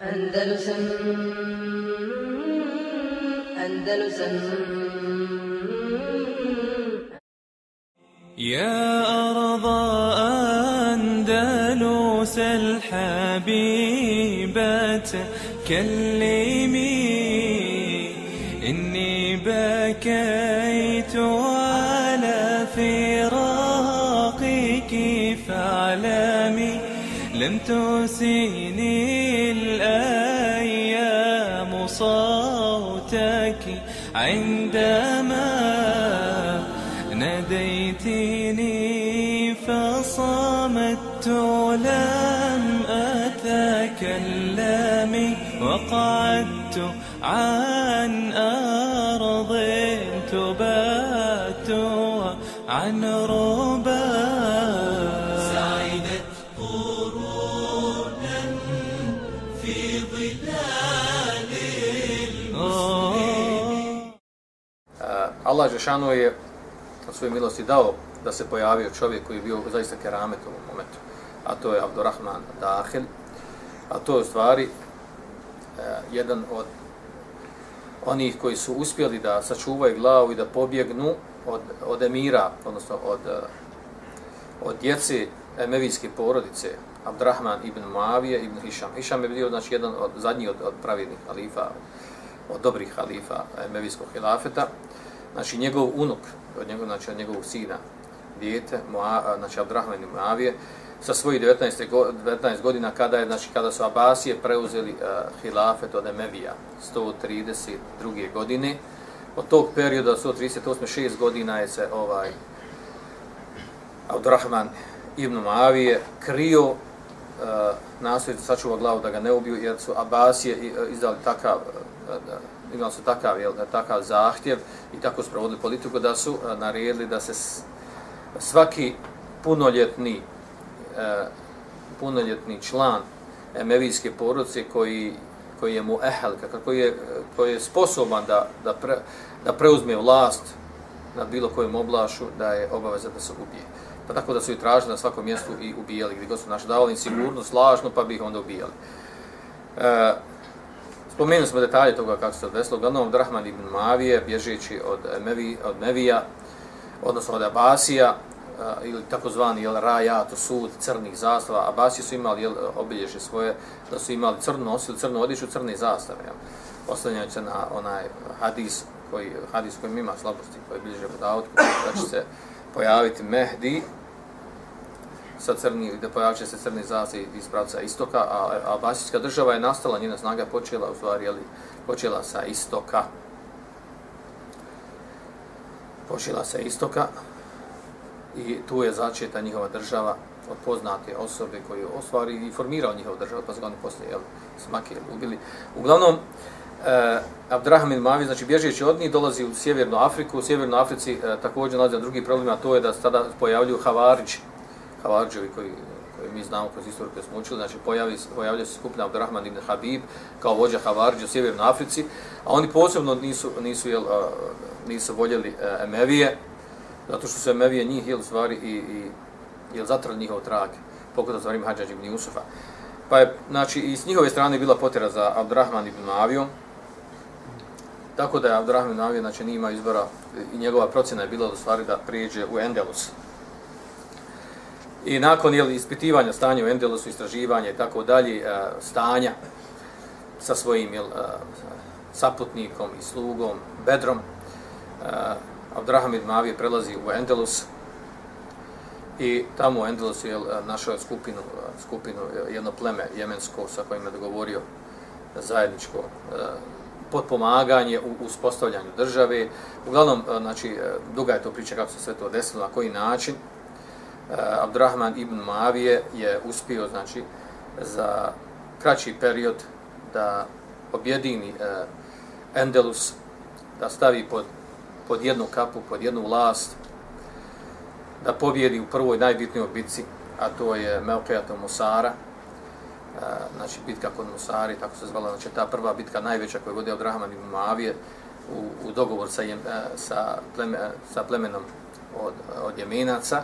Andalusam Andalusam يا أرض أندلس الحبيبة كلمي إني بكيت على فراقك فاعلمي لم تسيني عندما ناديتني فصمت لم أتكلم وقعدت عن أرض تبات عن ربا Allah Žešanu je od svoje milosti dao da se pojavio čovjek koji je bio zaista keramet u ovom momentu, a to je Abdurrahman Dahil, a to je u stvari eh, jedan od onih koji su uspjeli da sačuvaju glavu i da pobjegnu od, od emira, odnosno od, e, od djece emevijske porodice, Abdurrahman ibn Muavije ibn Hišam. Hišam je bio znači, jedan od zadnjih od, od pravilnih halifa, od, dobrih halifa emevijskog hilafeta. Znači njegov unuk, od njegov, znači od njegovog sina, dijete, Moa, znači Abdurrahman ibn Moavije, sa svojih 19, go, 19 godina kada je znači kada su Abasije preuzeli uh, hilafet od Emevija 132. godine od tog perioda 138 6 godina je se ovaj Abdurrahman ibn Muavije krio uh, nastoji sačuva glavu da ga ne ubiju jer su Abasije izdali takav uh, imali su takav, jel, takav zahtjev i tako sprovodili politiku da su eh, naredili da se svaki punoljetni e, punoljetni član emevijske porodice koji, koji je mu ehel, koji je, koji je sposoban da, da, pre, da preuzme vlast na bilo kojem oblašu, da je obaveza da se ubije. Pa tako da su i tražili na svakom mjestu i ubijali, gdje god su našli davali sigurnost, lažno, pa bi ih onda ubijali. E, spomenuli smo detalje toga kako se odveslo. Uglavnom, Drahman ibn Mavije, bježeći od, Mevi, od Mevija, odnosno od Abasija, eh, ili takozvani jel rajat sud crnih zastava Abasi su imali jel obilježe svoje da su imali crno nosili crnu odjeću crne zastave jel oslanjajući se na onaj hadis koji hadis kojim ima slabosti koji bilježe kod aut, da će se pojaviti Mehdi sa crni gdje pojavit će se crni zastave iz pravca istoka a Abasijska država je nastala njena snaga počela u stvari jeli, počela sa istoka počela sa istoka i tu je začeta njihova država od poznate osobe koji je ostvari i formirao njihovu državu, pa su ga oni poslije jel, smake ubili. Uglavnom, e, Abdraham il Mavi, znači bježeći od njih, dolazi u Sjevernu Afriku. U Sjevernoj Africi e, također nalazi drugi problem, a to je da se tada pojavljuju Havarići, Havariđevi koji, koji mi znamo kroz istoriju koju smo učili, znači pojavi, pojavljaju se skupina Abdurrahman ibn Habib kao vođa Havariđa u Sjevernoj Africi, a oni posebno nisu, nisu, jel, nisu voljeli e, Emevije, zato što su Emevije njih jel stvari i, i jel zatrali njihov trag, pokud za Hadžađa ibn Jusufa. Pa je, znači, i s njihove strane bila potjera za Abdurrahman ibn Mavijom, tako da je Abdurrahman ibn Mavijom, znači, imao izbora i njegova procjena je bila da stvari da prijeđe u Endelus. I nakon jel, ispitivanja stanja u Endelosu, istraživanja i tako dalje, e, stanja sa svojim jel, e, saputnikom i slugom, Bedrom, e, Abdraham ibn Mavije prelazi u Endelus i tamo u Endelusu je našao skupinu, skupinu jedno pleme jemensko sa kojim je dogovorio zajedničko potpomaganje u uspostavljanju države. Uglavnom, znači, duga je to priča kako se sve to desilo, na koji način. Eh, Abdurrahman ibn Mavije je uspio, znači, za kraći period da objedini eh, Endelus, da stavi pod pod jednu kapu, pod jednu vlast, da pobjedi u prvoj najbitnijoj bitci, a to je Melkejata Musara, eh, znači bitka kod Musari, tako se zvala, znači ta prva bitka najveća koju je od Rahman ibn Mavije u, u dogovor sa, jem, sa, pleme, sa plemenom od, od Jemenaca,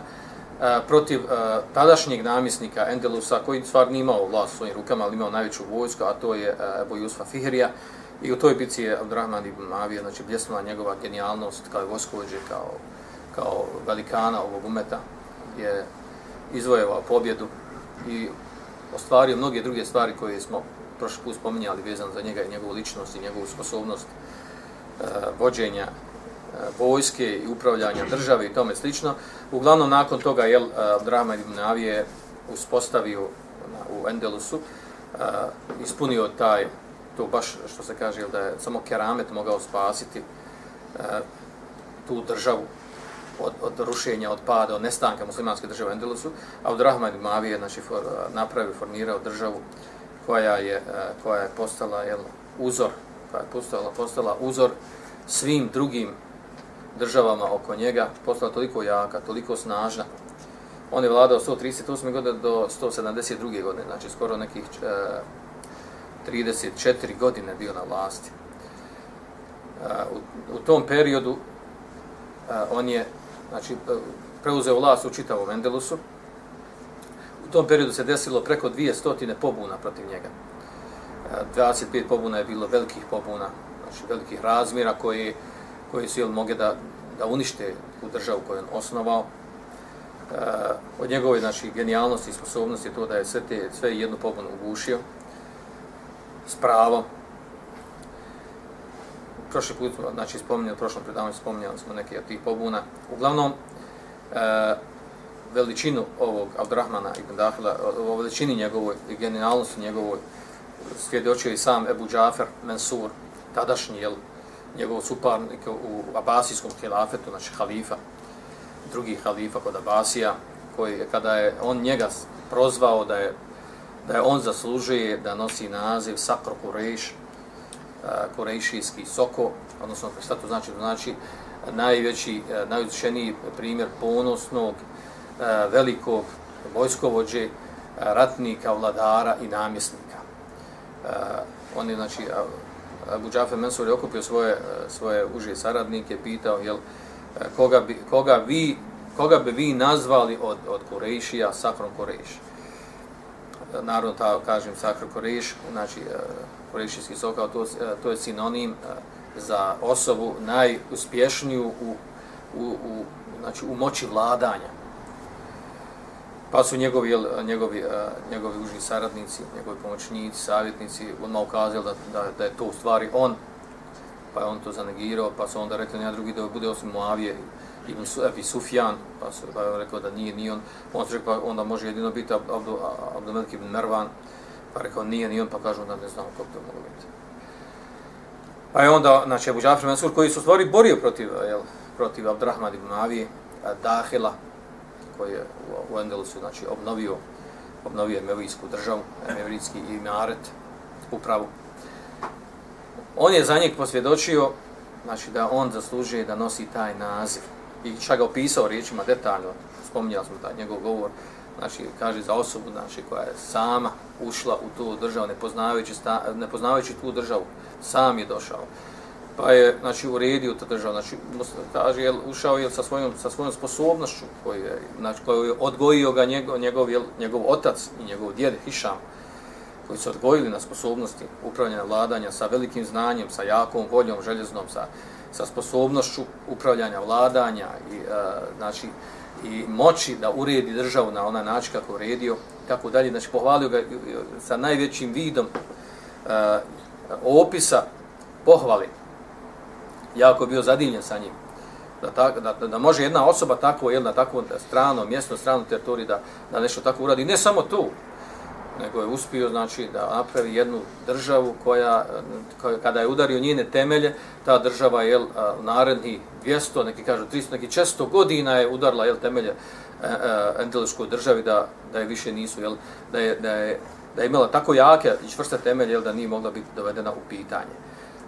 protiv a, tadašnjeg namjesnika Endelusa, koji stvar nije imao vlast u svojim rukama, ali imao najveću vojsku, a to je Ebu Jusfa Fihrija. I u toj bici je Abdurrahman ibn Mavija, znači bljesnula njegova genijalnost kao vojskovođe, kao, kao velikana ovog umeta, je izvojevao pobjedu i ostvario mnoge druge stvari koje smo prošli put spominjali vezano za njega i njegovu ličnost i njegovu sposobnost e, vođenja E, vojske i upravljanja države i tome slično. Uglavnom, nakon toga je e, Abdurrahman ibn Avije uspostavio u Endelusu, e, ispunio taj, to baš što se kaže, da je samo keramet mogao spasiti tu državu od, od rušenja, od pada, od nestanka muslimanske države u Endelusu, a ibn Avi ibn znači, for, napravio, formirao državu koja je, koja je postala jel, uzor, koja je postala, postala uzor svim drugim državama oko njega, postala toliko jaka, toliko snažna. On je vladao 138. godine do 172. godine, znači skoro nekih e, 34 godine bio na vlasti. E, u, u tom periodu e, on je znači, e, preuzeo vlast u čitavom Endelusu, U tom periodu se desilo preko 200 pobuna protiv njega. E, 25 pobuna je bilo velikih pobuna, znači velikih razmjera koji, koji su jel, moge da, da unište u državu koju on osnovao. E, od njegove znači, genijalnosti i sposobnosti je to da je sve, te, sve jednu pobunu ugušio s pravom. Prošli put, znači spominjali, u prošlom predavanju spominjali smo neke od tih pobuna. Uglavnom, e, veličinu ovog Abdurrahmana ibn Dahila, o veličini njegovoj i genijalnosti njegovoj, svjedočio i sam Ebu Džafer Mensur, tadašnji, jel, njegov suparnik u Abasijskom hilafetu, znači halifa, drugi halifa kod Abasija, koji kada je on njega prozvao da je da je on zaslužuje da nosi naziv Sakro Kurejš, e, Kurejšijski soko, odnosno šta to znači? To znači najveći, e, najuzvišeniji primjer ponosnog, e, velikog vojskovođe, ratnika, vladara i namjesnika. On je, znači, Abu Džafer Mensur je okupio svoje, e, svoje uže saradnike, pitao, jel, e, koga bi, koga vi, koga bi vi nazvali od, od Kurejšija, Sakrom Kurejš. Naravno, ta, kažem, Sakro Kurejš, znači, e, Kurejšijski sokao, to, to je sinonim za osobu najuspješniju u, u, u, znači, u moći vladanja. Pa su njegovi, njegovi, njegovi užni saradnici, njegovi pomoćnici, savjetnici odmah ukazali da, da, da je to u stvari on, pa je on to zanegirao, pa su onda rekli na drugi da bude osim Moavije, i Ebi Sufjan, pa su pa je rekao da nije, nije on, pa on su rekao pa onda može jedino biti Abdomelik ibn Mervan, pa rekao nije, nije on, pa kažu da ne znamo kako to mogu biti. Pa je onda, znači, Abu Džafir Mansur, koji su stvari borio protiv, jel, protiv Abdurrahman ibn Avije, Dahila, koji je u Endelusu znači, obnovio, obnovio Emevijsku državu, Emevijski imaret, upravu. On je za njeg posvjedočio znači, da on zaslužuje da nosi taj naziv. I čak ga opisao riječima detaljno, spominjali smo taj njegov govor, znači, kaže za osobu znači, koja je sama ušla u tu državu, ne poznavajući, sta, ne poznavajući tu državu, sam je došao pa je znači uredio ta država znači kaže je ušao je sa svojom sa svojom sposobnošću koji je znači koji je odgojio ga njegov njegov jel, njegov otac i njegov djed Hišam koji su odgojili na sposobnosti upravljanja vladanja sa velikim znanjem sa jakom voljom željeznom sa sa sposobnošću upravljanja vladanja i uh, znači i moći da uredi državu na onaj način kako uredio tako dalje. Znači pohvalio ga sa najvećim vidom uh, opisa pohvali jako bio zadivljen sa njim. Da, ta, da, da, može jedna osoba tako, jel, na takvom strano, mjesto, strano teritoriji da, da nešto tako uradi. Ne samo tu, nego je uspio znači, da napravi jednu državu koja, koja, kada je udario njene temelje, ta država je naredni 200, neki kažu 300, neki 400 godina je udarla jel, temelje e, e, državi da, da je više nisu, jel, da, je, da, je, da je imala tako jake i čvrste temelje jel, da nije mogla biti dovedena u pitanje.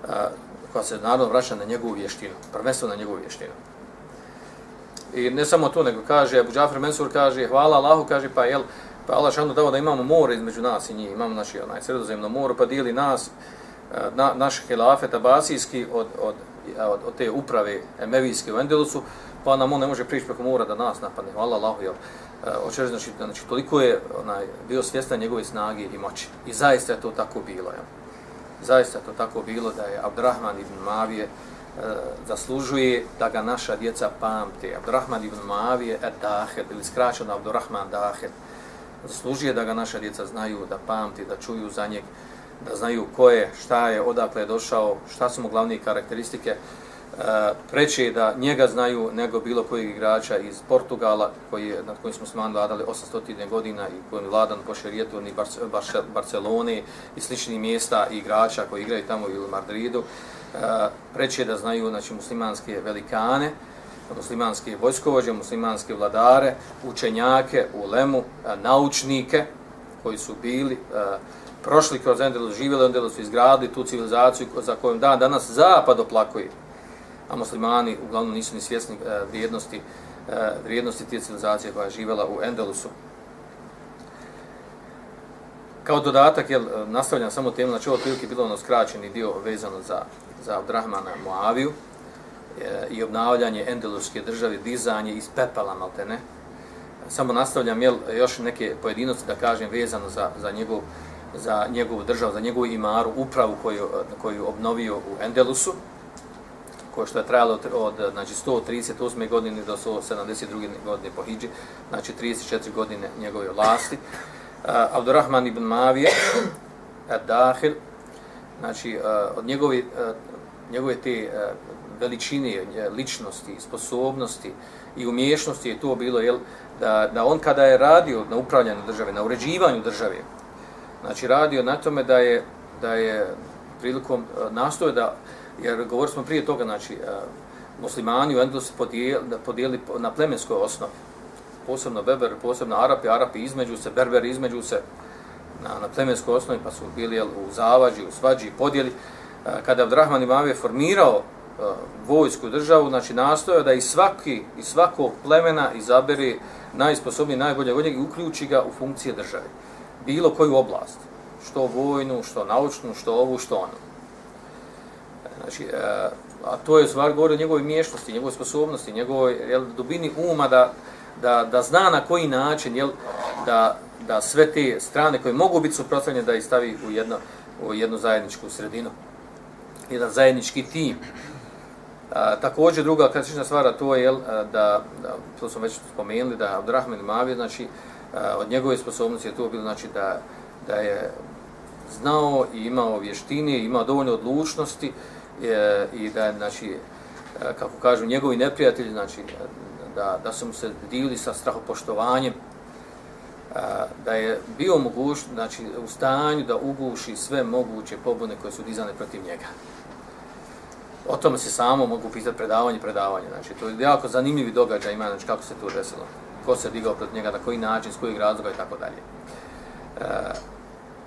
E, koja se naravno vraća na njegovu vještinu, prvenstveno na njegovu vještinu. I ne samo to, nego kaže, Abu Džafir Mensur kaže, hvala Allahu, kaže, pa jel, pa Allah šanu dao da imamo more između nas i njih, imamo naši onaj sredozemno more, pa dijeli nas, eh, na, naš hilafet abasijski od, od, od, od te uprave Emevijske u Endelusu, pa nam on ne može prići preko mora da nas napadne. Hvala Allahu, jel? Eh, Hoće reći, znači, znači, toliko je onaj, bio svjestan njegove snage i moći. I zaista je to tako bilo, jel? Zaista to tako bilo da je Abdurrahman ibn Mavije e, zaslužuje da ga naša djeca pamte. Abdurrahman ibn Mavije et Dahed, ili skraćeno Abdurrahman Dahed, zaslužuje da ga naša djeca znaju, da pamti, da čuju za njeg, da znaju ko je, šta je, odakle je došao, šta su mu glavne karakteristike. E, preće da njega znaju nego bilo kojeg igrača iz Portugala, koji je, nad kojim smo s vladali 800. godina i koji je vladan po šerijetu ni Bar Bar Barcelone i slični mjesta i igrača koji igraju tamo u Madridu. E, preće da znaju znači, muslimanske velikane, muslimanske vojskovođe, muslimanske vladare, učenjake, ulemu, e, naučnike koji su bili, e, prošli kroz Endelus, živjeli Endelus, izgradili tu civilizaciju za kojom dan danas zapad oplakuje a muslimani uglavnom nisu ni svjesni e, vrijednosti, e, vrijednosti tije civilizacije koja je živjela u Endelusu. Kao dodatak, jel, e, nastavljam samo temu, znači ovo prilike bilo ono skraćeni dio vezano za, za Abdrahmana Moaviju e, i obnavljanje Endeluske države, dizanje iz pepela, malte ne. Samo nastavljam, jel, još neke pojedinosti da kažem vezano za, za njegov za njegovu državu, za njegovu imaru, upravu koju, koju obnovio u Endelusu koje što je trajalo od, od znači 138. godine do 172. godine po Hidži, znači 34 godine njegove vlasti. Uh, Abdurrahman ibn Mavije, Dahil, znači uh, od njegove, uh, njegove te uh, veličine, ličnosti, sposobnosti i umješnosti je to bilo jel, da, da on kada je radio na upravljanju države, na uređivanju države, znači radio na tome da je, da je prilikom uh, nastoje da jer govorili smo prije toga, znači, e, muslimani u Endelusu podijeli, podijeli na plemenskoj osnovi. Posebno Beber, posebno Arapi, Arapi između se, Berber između se na, na plemenskoj osnovi, pa su bili jel, u Zavađi, u Svađi, podijeli. E, kada je Abdrahman Imam formirao e, vojsku državu, znači nastojao da i svaki, iz svakog plemena izabere najsposobniji, najbolje vojnjeg i uključi ga u funkcije države. Bilo koju oblast, što vojnu, što naučnu, što ovu, što onu. Znači, e, a to je stvar govori o njegovoj mješnosti, njegovoj sposobnosti, njegovoj jel, dubini uma da, da, da zna na koji način jel, da, da sve te strane koje mogu biti suprotstavljene da ih stavi u, jedno, u jednu zajedničku sredinu. Jedan zajednički tim. A, također druga klasična stvar to je jel, da, da, to smo već spomenuli, da Abdurrahman Mavi, znači, a, od njegove sposobnosti je to bilo znači, da, da je znao i imao vještine, imao dovoljno odlučnosti, e, i da znači e, kako kažu njegovi neprijatelji znači e, da da su mu se divili sa strahopoštovanjem a, da je bio moguć znači u stanju da uguši sve moguće pobune koje su dizane protiv njega. O tome se samo mogu pisati predavanje predavanje znači to je jako zanimljivi događaj ima znači kako se to desilo ko se digao protiv njega na koji način s kojeg razloga i tako dalje.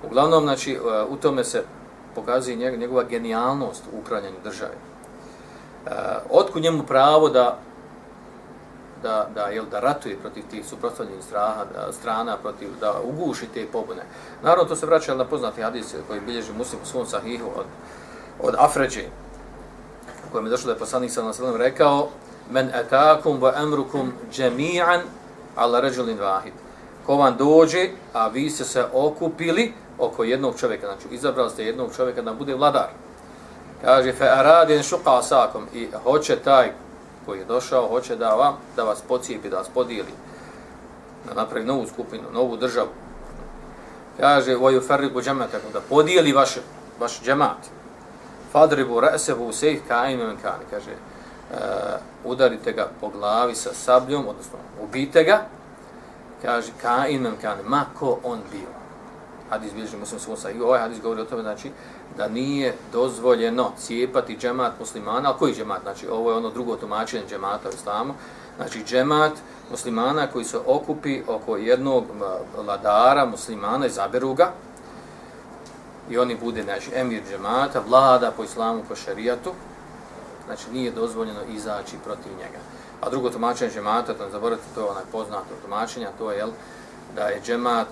Uglavnom znači u tome se pokazuje njegova genijalnost u upravljanju države. E, otku njemu pravo da da da jel da ratuje protiv tih suprotstavljenih straha da, strana protiv da uguši te pobune. Naravno to se vraća na poznati hadis koji bilježi Muslim u svom sahihu od od Afređe kojem je došlo da je poslanik sa alejhi rekao men etakum wa amrukum jami'an ala ređulin wahid. Ko vam dođe, a vi ste se okupili oko jednog čovjeka, znači izabrali ste jednog čovjeka da bude vladar. Kaže, fe aradin šuqa sakom. i hoće taj koji je došao, hoće da vam, da vas pocijepi, da vas podijeli, da napravi novu skupinu, novu državu. Kaže, voju ferribu džematakom, da podijeli vaš, vaš džemat. Fadribu resevu sejh kaime menkani, kaže, uh, udarite ga po glavi sa sabljom, odnosno ubite ga, kaže, kaime menkani, ma ko on bio hadis bilježi muslim svom sa i ovaj hadis govori o tome znači da nije dozvoljeno cijepati džemat muslimana, ali koji džemat? Znači ovo je ono drugo tumačenje džemata u islamu. Znači džemat muslimana koji se okupi oko jednog vladara muslimana i zaberu ga i oni bude znači, emir džemata, vlada po islamu, po šarijatu, znači nije dozvoljeno izaći protiv njega. A drugo tumačenje džemata, to ne zaboravite, to je onaj poznato tumačenje, to je jel, da je džemat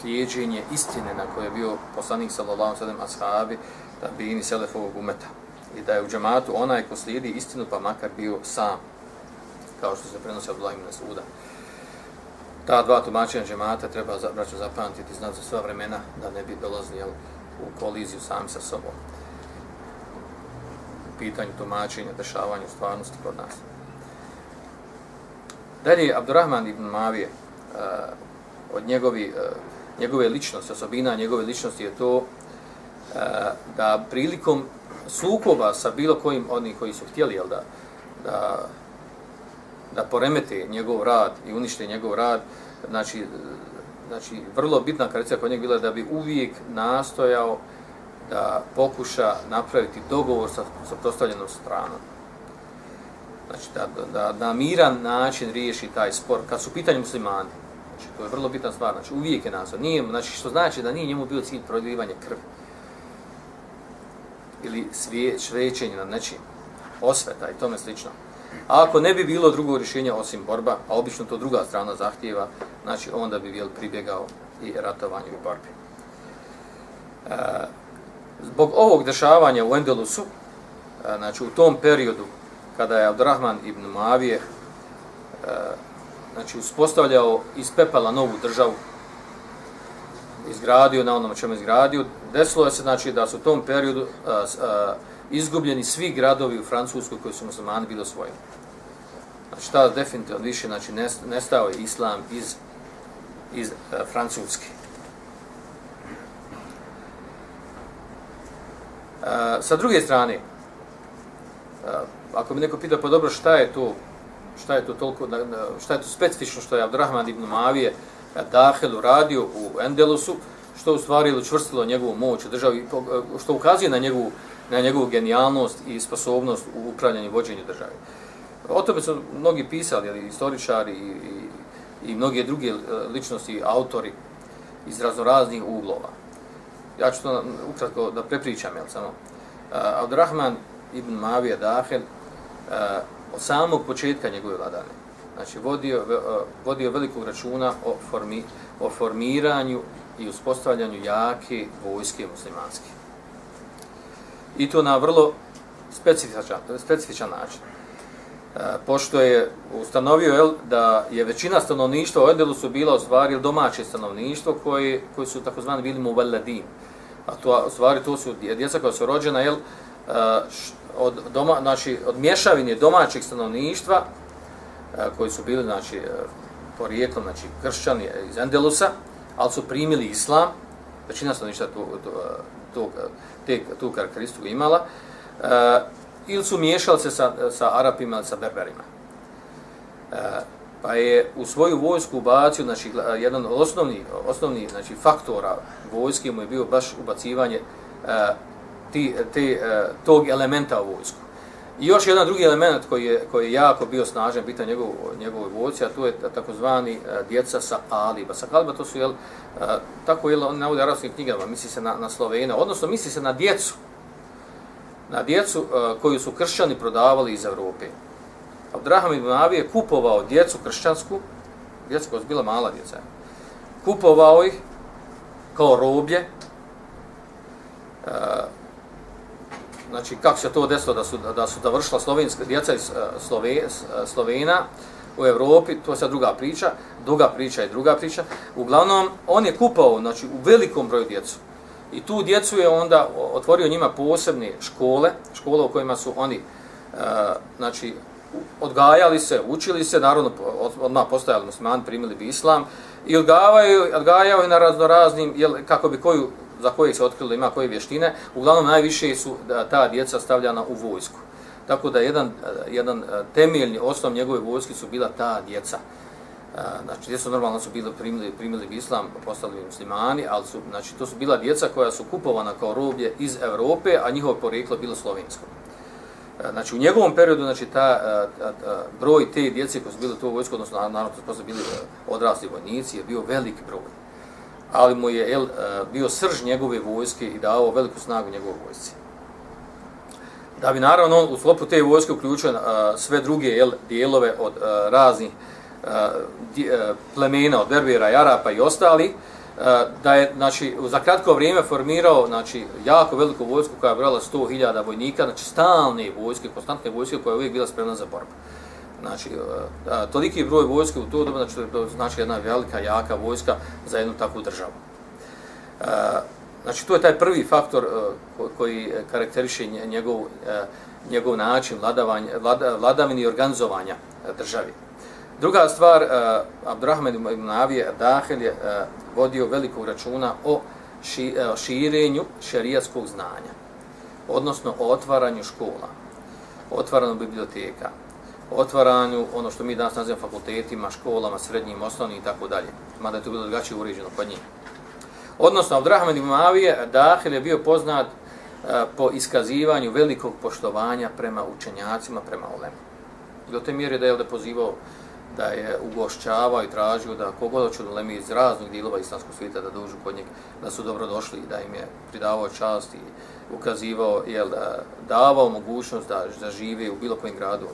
slijedženje istine na koje je bio poslanik sallallahu sallam ashabi da bi ini selefovog umeta. I da je u džematu onaj ko slijedi istinu pa makar bio sam. kao što se prenosi od Lahimina suda. Ta dva tumačenja džemata treba za, braću zapamtiti, znati za sva vremena, da ne bi dolazili jel, u koliziju sami sa sobom. U pitanju tumačenja, dešavanja u stvarnosti kod nas. Dalje, Abdurrahman ibn Mavije, uh, od njegovi, uh, njegove ličnosti, osobina njegove ličnosti je to eh, da prilikom sukoba sa bilo kojim oni koji su htjeli jel, da, da, da poremete njegov rad i unište njegov rad, znači, znači vrlo bitna karakteristika kod njega bila da bi uvijek nastojao da pokuša napraviti dogovor sa, sa prostavljenom stranom. Znači da, da, da na miran način riješi taj spor kad su pitanje muslimani. Znači to je vrlo bitna stvar. Znači uvijek je nazor. Nije, znači što znači da nije njemu bio cilj prodivanje krvi ili svije, švećenje na nečim, osveta i tome slično. A ako ne bi bilo drugog rješenja osim borba, a obično to druga strana zahtijeva, znači onda bi bil pribjegao i ratovanju i borbi. E, zbog ovog dešavanja u Endelusu, e, znači u tom periodu kada je Abdurrahman ibn Mavije e, znači uspostavljao iz pepela novu državu, izgradio na onom čemu izgradio, desilo je se znači da su u tom periodu a, a, izgubljeni svi gradovi u Francuskoj koji su muslimani bili osvojeni. Znači tada definitivno više znači nestao je islam iz iz a, Francuske. A, sa druge strane, a, ako mi neko pita pa dobro šta je to šta je to toliko šta je to specifično što je Abdurrahman ibn Mavije eh, Dahel uradio u Endelusu, što u stvari učvrstilo njegovu moć u državi, eh, što ukazuje na njegovu, na njegovu genijalnost i sposobnost u upravljanju i vođenju države. O tome su mnogi pisali, ali istoričari i, i, i mnogi drugi eh, ličnosti, autori iz raznoraznih uglova. Ja ću to ukratko da prepričam, jel samo. Uh, Abdurrahman ibn Mavija Dahel, uh, od samog početka njegove vladane, znači vodio, e, vodio velikog računa o, formi, o formiranju i uspostavljanju jake vojske muslimanske. I to na vrlo specifičan, specifičan način. E, pošto je ustanovio el, da je većina stanovništva u Edelu su bila u stvari domaće stanovništvo koji, koji su takozvani bili muveledin. A to, u stvari to su djeca koja su rođena el, e, od, doma, znači, od mješavine domaćeg stanovništva e, koji su bili znači, e, porijeklom znači, kršćani iz Endelusa, ali su primili islam, većina stanovništva tu, tu, e, tu, e, te, tu karakteristiku imala, e, ili su miješali se sa, sa Arapima ili sa Berberima. E, pa je u svoju vojsku ubacio, znači, jedan od osnovni, osnovni znači, faktora vojske mu je bio baš ubacivanje e, ti, te, tog elementa u vojsku. I još jedan drugi element koji je, koji je jako bio snažan, bitan njegov, njegovoj vojci, a to je takozvani e, djeca sa Aliba. Sa kaliba to su, jel, e, tako je on navode arabskim knjigama, misli se na, na Slovene, odnosno misli se na djecu, na djecu e, koju su kršćani prodavali iz Evrope. Abdraham ibn Avi je kupovao djecu kršćansku, djeca koja su bila mala djeca, kupovao ih kao roblje, znači kako se to desilo da su da su završila slovenska djeca iz e, Slove, e, Slovena u Evropi, to je sad druga priča, druga priča je druga priča. Uglavnom, on je kupao znači, u velikom broju djecu. I tu djecu je onda otvorio njima posebne škole, škole u kojima su oni e, znači, odgajali se, učili se, naravno odmah postajali musliman, primili bi islam, i odgajaju, odgajaju na razno raznim, jel, kako bi koju za koje se otkrilo ima koje vještine, uglavnom najviše su ta djeca stavljana u vojsku. Tako da jedan, jedan temeljni osnov njegove vojske su bila ta djeca. Znači, djeca normalno su bili primili, primili islam, postali muslimani, ali su, znači, to su bila djeca koja su kupovana kao roblje iz Evrope, a njihovo poreklo bilo slovensko. Znači, u njegovom periodu, znači, ta, ta, ta broj te djece koji su bili u to vojsku, odnosno, naravno, to su bili odrasli vojnici, je bio velik broj ali mu je el, e, bio srž njegove vojske i dao veliku snagu njegove vojsci. Da bi naravno on u sklopu te vojske uključio e, sve druge el, dijelove od e, raznih plemena, od Berbera, Jarapa i ostali, da je znači, za kratko vrijeme formirao znači, jako veliku vojsku koja je brala 100.000 vojnika, znači stalne vojske, konstantne vojske koja je uvijek bila spremna za borbu. Znači, e, a, toliki broj vojske u to doba, znači, to znači jedna velika, jaka vojska za jednu takvu državu. A, znači, to je taj prvi faktor e, a, koji karakteriše njegov, a, njegov način vladavanja, vlada, vladavini i organizovanja državi. Druga stvar, uh, Abdurrahman ibn Avije, Dahel je a, vodio velikog računa o ši, a, širenju šerijatskog znanja, odnosno o otvaranju škola, otvaranju biblioteka, otvaranju ono što mi danas nazivamo fakultetima, školama, srednjim, osnovnim i tako dalje, mada je to bilo drugačije uređeno kod njih. Odnosno, Abdurrahman ibn Mavije, Dahil je bio poznat uh, po iskazivanju velikog poštovanja prema učenjacima, prema ulemu. Do te mjere da je ovdje pozivao da je ugošćavao i tražio da kogod hoće da lemi iz raznih dilova islamskog svijeta da dođu kod njeg, da su dobro došli i da im je pridavao čast i ukazivao, jel, davao mogućnost da, da žive u bilo kojem gradu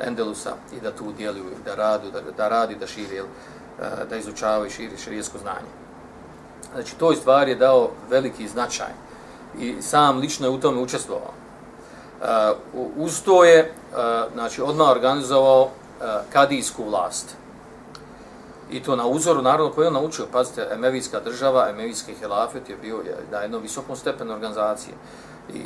Endelusa i da tu djeluju, da radu, da, da radi, da širi, e, da izučavaju i širi širijesko znanje. Znači, toj stvari je dao veliki značaj i sam lično je u tome učestvovao. Uh, uz to je, uh, znači, odmah organizovao uh, kadijsku vlast. I to na uzoru, naroda koji je on naučio, pazite, Emevijska država, Emevijski helafet je bio na jednom visokom stepenu organizacije. I,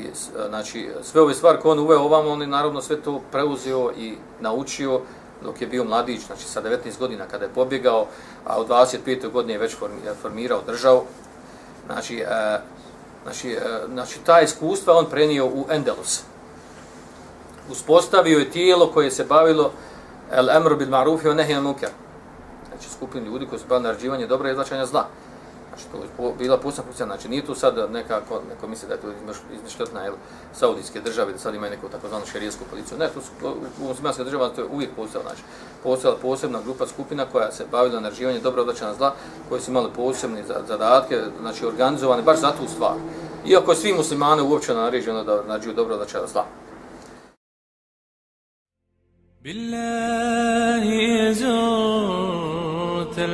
znači, sve ove stvari koje on uveo ovamo, on je naravno sve to preuzeo i naučio dok je bio mladić, znači sa 19 godina kada je pobjegao, a u 25. godine je već formirao državu. Znači, e, znači, e, znači ta iskustva on prenio u Endelus. Uspostavio je tijelo koje se bavilo el emru bil ma'ruf o nehi anil munkar znači skupin ljudi koji su bavili narađivanje dobra i izlačenja zla. Znači to je bila pusna funkcija, znači nije tu sad nekako, neko misli da je to izmišljotna ili saudijske države, da sad imaju neku takozvanu šerijsku policiju. Ne, tu su, u muslimanske države to je uvijek postojala, znači postojala posebna grupa skupina koja se bavila narađivanje dobra i zla, koji su imali posebne zadatke, znači organizovane baš za tu stvar. Iako svi muslimani uopće naređeno da narađuju dobro i zla. Billah.